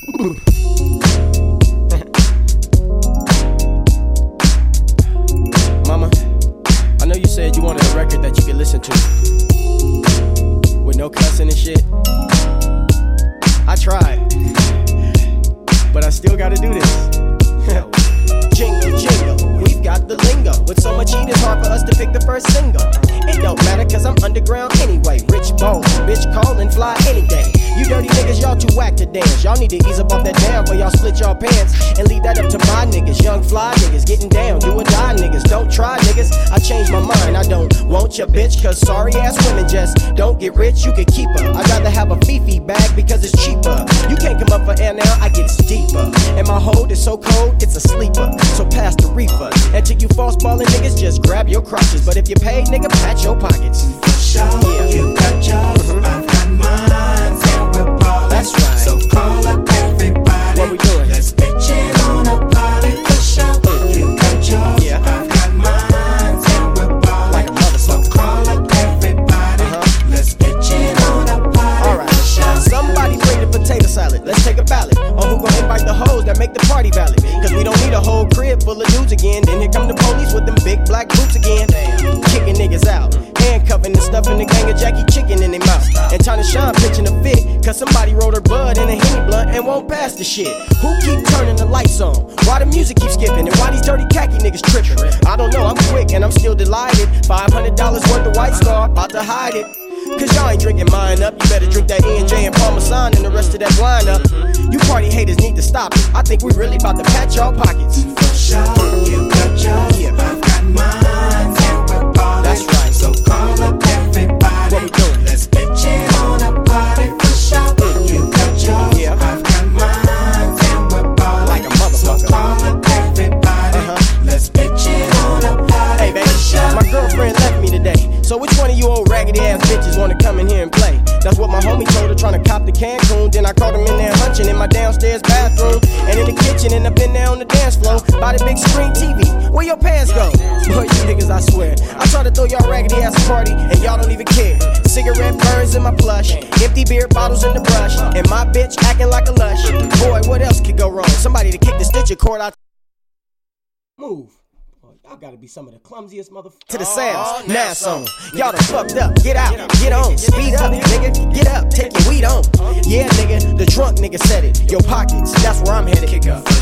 Mama, I know you said you wanted a record that you could listen to with no cussing and shit. I tried, but I still gotta do this. jingle, jingle, we've got the lingo. With so much heat, it's hard for us to pick the first single. It don't matter, cause I'm underground anyway. Rich bone, bitch call and fly any day. You dirty niggas, y'all too whack to dance. Y'all need to ease up off that damn for y'all split y'all pants and leave that up to my niggas. Young fly niggas getting down, do or die niggas. Don't try niggas, I changed my mind. I don't want your bitch, cause sorry ass women just don't get rich. You can keep her. I'd rather have a Fifi bag because it's cheaper. You can't come up for air now, I get deeper. And my hold is so cold, it's a sleeper. So pass the reefer. And to you false ballin' niggas, just grab your crotches. But if you pay, nigga, pat your pockets. Show you got yours, boots again. Kicking niggas out, handcuffing and stuffing the gang of Jackie Chicken in their mouth. And China Shine pitching a fit. Cause somebody rolled her bud in a henny blunt and won't pass the shit. Who keep turning the lights on? Why the music keep skipping? And why these dirty khaki niggas tripping? I don't know, I'm quick and I'm still delighted. $500 worth of White Star, about to hide it. Cause y'all ain't drinking mine up. You better drink that E&J and Paul Masson and the rest of that wine up. You party haters need to stop it. I think we really about to patch y'all pockets. For show, you got yours, Yeah. I've got mine, trying to cop the Cancun. Then I caught him in there hunching in my downstairs bathroom. And in the kitchen, and up in there on the dance floor. By the big screen TV. Where your pants go? Boy, you niggas, I swear. I try to throw y'all raggedy ass a party, and y'all don't even care. Cigarette burns in my plush. Empty beer bottles in the brush. And my bitch acting like a lush. Boy, what else could go wrong? Somebody to kick the stitcher cord out. Move. Oh, y'all gotta be some of the clumsiest motherfuckers. To the oh, sounds, oh, now song. Y'all done fucked up. Get out, get on, speed up, nigga. Get up, take your weed on. Oh, yeah, nigga, the drunk nigga said it. Your pockets, that's where I'm headed. Kick up. For